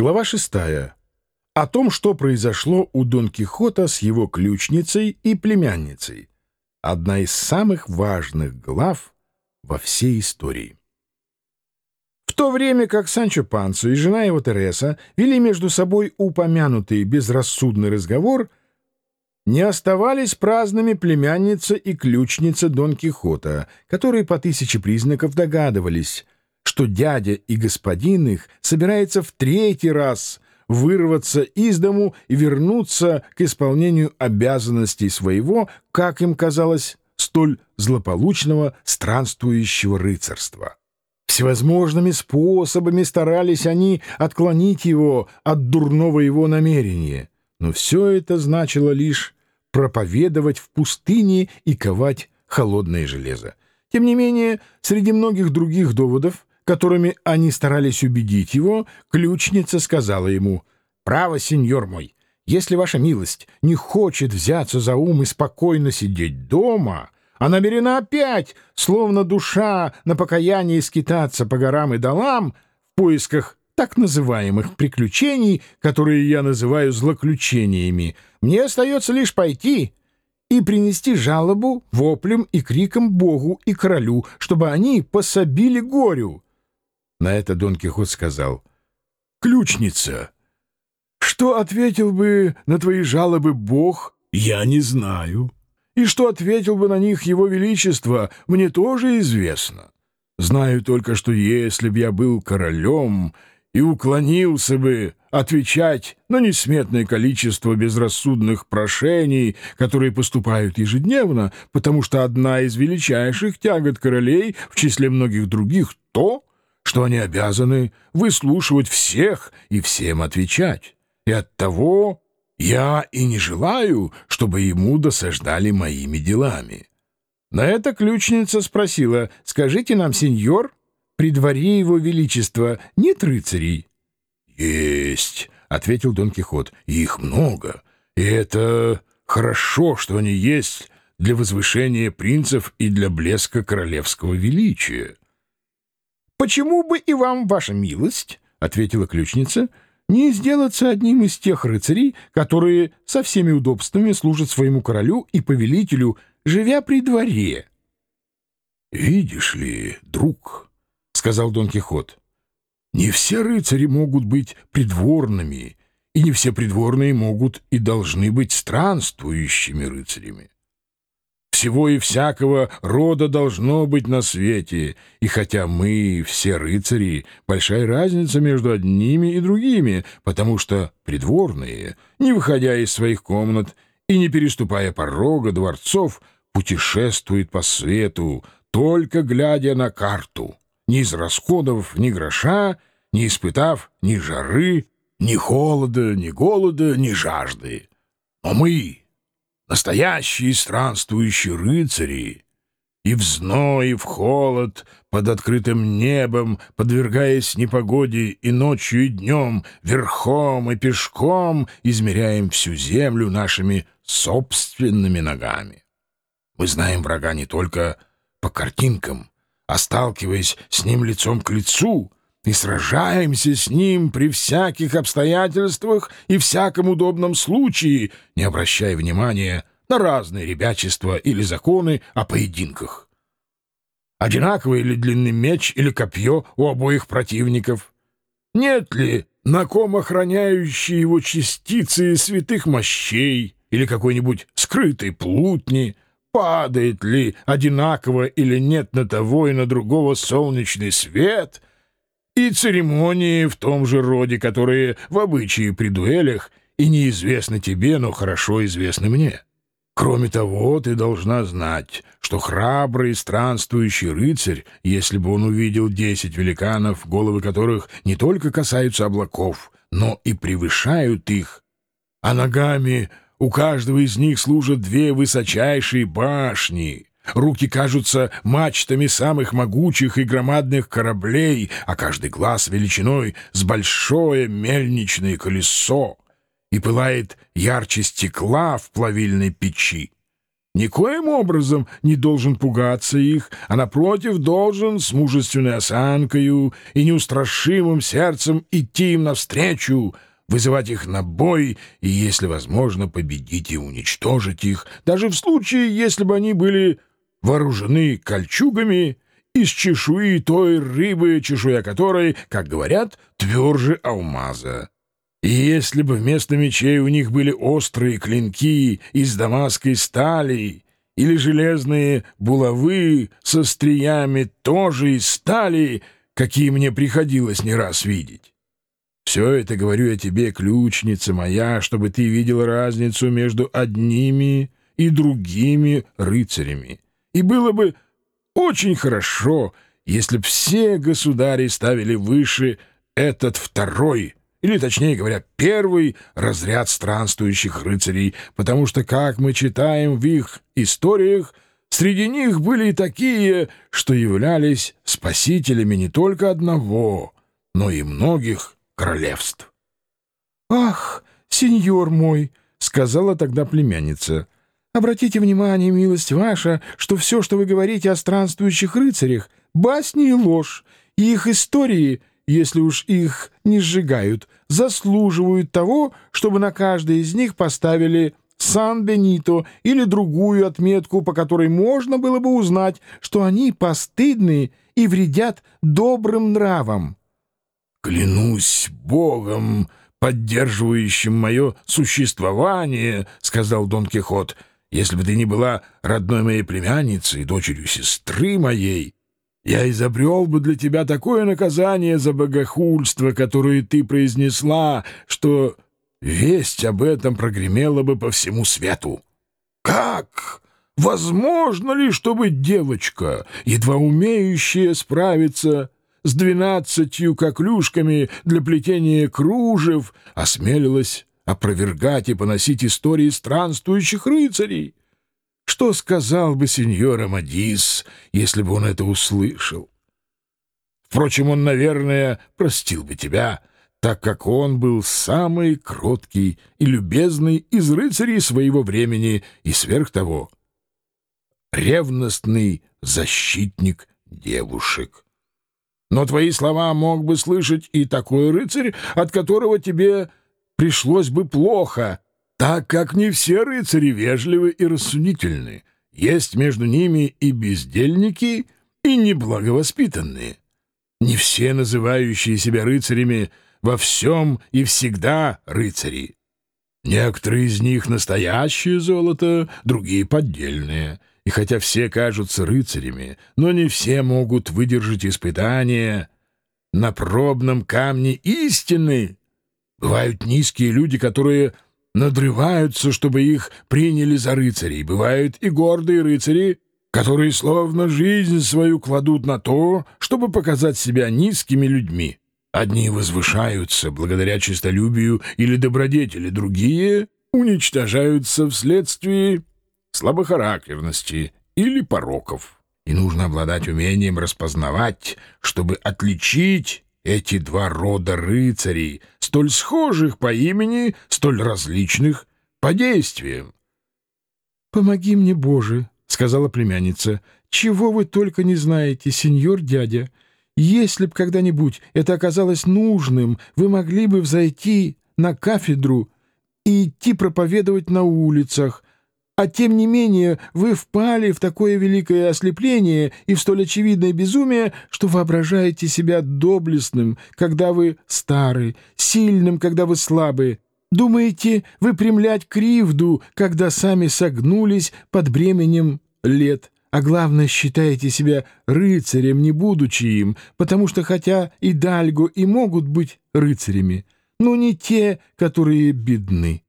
Глава шестая. О том, что произошло у Дон Кихота с его ключницей и племянницей. Одна из самых важных глав во всей истории. В то время как Санчо Пансо и жена его Тереса вели между собой упомянутый безрассудный разговор, не оставались праздными племянница и ключница Дон Кихота, которые по тысяче признаков догадывались — что дядя и господин их собирается в третий раз вырваться из дому и вернуться к исполнению обязанностей своего, как им казалось, столь злополучного странствующего рыцарства. Всевозможными способами старались они отклонить его от дурного его намерения, но все это значило лишь проповедовать в пустыне и ковать холодное железо. Тем не менее, среди многих других доводов которыми они старались убедить его, ключница сказала ему, «Право, сеньор мой, если ваша милость не хочет взяться за ум и спокойно сидеть дома, а намерена опять, словно душа, на покаяние скитаться по горам и долам в поисках так называемых приключений, которые я называю злоключениями, мне остается лишь пойти и принести жалобу воплем и криком Богу и королю, чтобы они пособили горю». На это Дон Кихот сказал, «Ключница, что ответил бы на твои жалобы Бог, я не знаю, и что ответил бы на них Его Величество, мне тоже известно. Знаю только, что если б я был королем и уклонился бы отвечать на несметное количество безрассудных прошений, которые поступают ежедневно, потому что одна из величайших тягот королей в числе многих других — то, что они обязаны выслушивать всех и всем отвечать. И оттого я и не желаю, чтобы ему досаждали моими делами. На это ключница спросила, «Скажите нам, сеньор, при дворе его величества нет рыцарей?» «Есть», — ответил Дон Кихот, — «их много, и это хорошо, что они есть для возвышения принцев и для блеска королевского величия». «Почему бы и вам, ваша милость, — ответила ключница, — не сделаться одним из тех рыцарей, которые со всеми удобствами служат своему королю и повелителю, живя при дворе?» «Видишь ли, друг, — сказал Дон Кихот, — не все рыцари могут быть придворными, и не все придворные могут и должны быть странствующими рыцарями. Всего и всякого рода должно быть на свете, и хотя мы все рыцари, большая разница между одними и другими, потому что придворные, не выходя из своих комнат и не переступая порога дворцов, путешествуют по свету, только глядя на карту, не израсходовав ни гроша, не испытав ни жары, ни холода, ни голода, ни жажды. Но мы, настоящие странствующие рыцари, и в зной, и в холод, под открытым небом, подвергаясь непогоде и ночью, и днем, верхом и пешком, измеряем всю землю нашими собственными ногами. Мы знаем врага не только по картинкам, а сталкиваясь с ним лицом к лицу — и сражаемся с ним при всяких обстоятельствах и всяком удобном случае, не обращая внимания на разные ребячества или законы о поединках. Одинаковый ли длинный меч или копье у обоих противников? Нет ли на ком охраняющие его частицы святых мощей или какой-нибудь скрытой плутни? Падает ли одинаково или нет на того и на другого солнечный свет — и церемонии в том же роде, которые в обычае при дуэлях и неизвестны тебе, но хорошо известны мне. Кроме того, ты должна знать, что храбрый странствующий рыцарь, если бы он увидел десять великанов, головы которых не только касаются облаков, но и превышают их, а ногами у каждого из них служат две высочайшие башни, Руки кажутся мачтами самых могучих и громадных кораблей, а каждый глаз величиной с большое мельничное колесо и пылает ярче стекла в плавильной печи. никоим образом не должен пугаться их, а, напротив, должен с мужественной осанкою и неустрашимым сердцем идти им навстречу, вызывать их на бой и, если возможно, победить и уничтожить их, даже в случае, если бы они были вооружены кольчугами из чешуи той рыбы, чешуя которой, как говорят, тверже алмаза. И если бы вместо мечей у них были острые клинки из дамасской стали или железные булавы со стриями тоже из стали, какие мне приходилось не раз видеть. Все это говорю я тебе, ключница моя, чтобы ты видел разницу между одними и другими рыцарями. И было бы очень хорошо, если все государи ставили выше этот второй, или, точнее говоря, первый разряд странствующих рыцарей, потому что, как мы читаем в их историях, среди них были и такие, что являлись спасителями не только одного, но и многих королевств. «Ах, сеньор мой!» — сказала тогда племянница — Обратите внимание, милость ваша, что все, что вы говорите о странствующих рыцарях, басни и ложь, и их истории, если уж их не сжигают, заслуживают того, чтобы на каждой из них поставили Сан-Бенито или другую отметку, по которой можно было бы узнать, что они постыдны и вредят добрым нравам. «Клянусь Богом, поддерживающим мое существование», — сказал Дон Кихот, — если бы ты не была родной моей племянницей, дочерью сестры моей, я изобрел бы для тебя такое наказание за богохульство, которое ты произнесла, что весть об этом прогремела бы по всему свету. Как? Возможно ли, чтобы девочка, едва умеющая справиться с двенадцатью коклюшками для плетения кружев, осмелилась опровергать и поносить истории странствующих рыцарей. Что сказал бы сеньор Амадис, если бы он это услышал? Впрочем, он, наверное, простил бы тебя, так как он был самый кроткий и любезный из рыцарей своего времени и сверх того ревностный защитник девушек. Но твои слова мог бы слышать и такой рыцарь, от которого тебе пришлось бы плохо, так как не все рыцари вежливы и рассудительны. Есть между ними и бездельники, и неблаговоспитанные. Не все называющие себя рыцарями во всем и всегда рыцари. Некоторые из них настоящее золото, другие поддельные. И хотя все кажутся рыцарями, но не все могут выдержать испытания на пробном камне истины, Бывают низкие люди, которые надрываются, чтобы их приняли за рыцарей. Бывают и гордые рыцари, которые словно жизнь свою кладут на то, чтобы показать себя низкими людьми. Одни возвышаются благодаря честолюбию или добродетели, другие уничтожаются вследствие слабохарактерности или пороков. И нужно обладать умением распознавать, чтобы отличить эти два рода рыцарей, столь схожих по имени, столь различных по действиям. «Помоги мне, Боже!» — сказала племянница. «Чего вы только не знаете, сеньор дядя! Если б когда-нибудь это оказалось нужным, вы могли бы взойти на кафедру и идти проповедовать на улицах, а тем не менее вы впали в такое великое ослепление и в столь очевидное безумие, что воображаете себя доблестным, когда вы стары, сильным, когда вы слабы. Думаете выпрямлять кривду, когда сами согнулись под бременем лет, а главное считаете себя рыцарем, не будучи им, потому что хотя и Дальго и могут быть рыцарями, но не те, которые бедны.